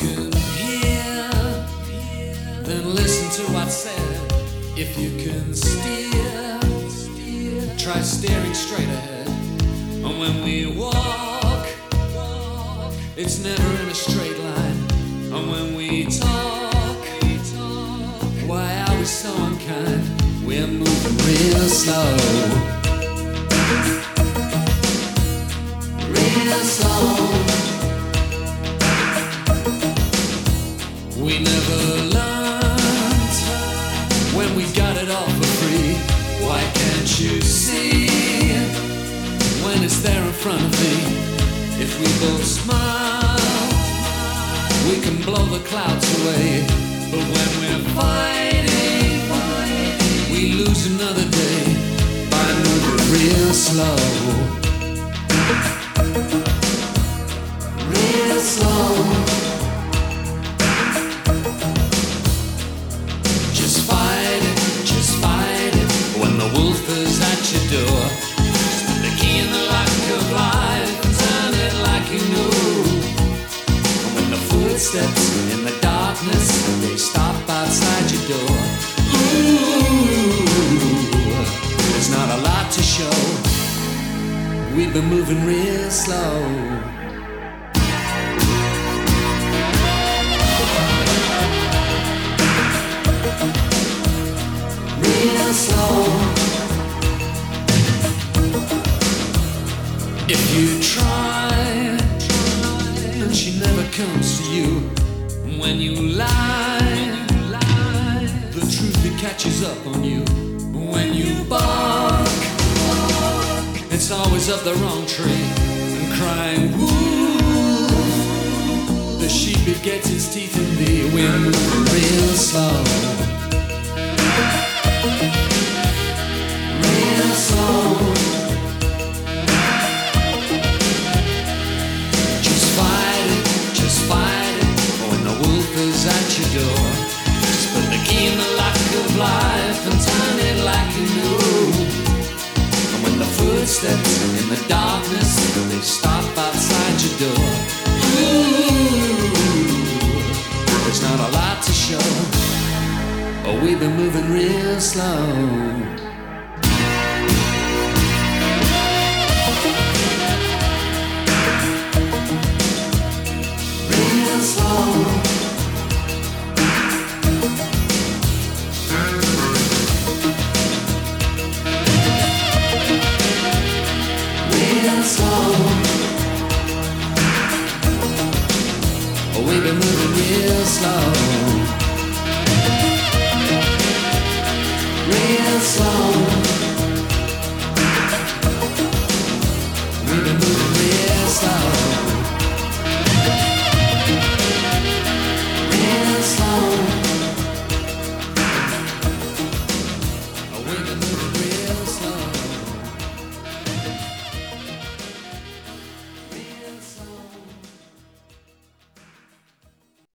could hear, then listen to what I said. If you can steer, try staring straight ahead. And when we walk, it's never in a straight line. And when we talk, why are we so unkind? We're moving real slow. Real slow. We never learned when we got it all for free. Why can't you see when it's there in front of me? If we both smile, we can blow the clouds away. But when we're fighting, we lose another day by moving real slow. Real slow. Footsteps in the darkness they stop outside your door. Ooh, there's not a lot to show. We've been moving real slow. real slow. Catches up on you. When you bark, it's always up the wrong tree and crying woo. The sheep it gets its teeth in the wind real slow. real slow. Just fight it, just fight it. When the wolf is at your door, just put the key in the life and turn it like you know. And when the footsteps in the darkness they stop outside your door, ooh, there's not a lot to show. Oh, we've been moving real slow. Slow. We've been moving real slow.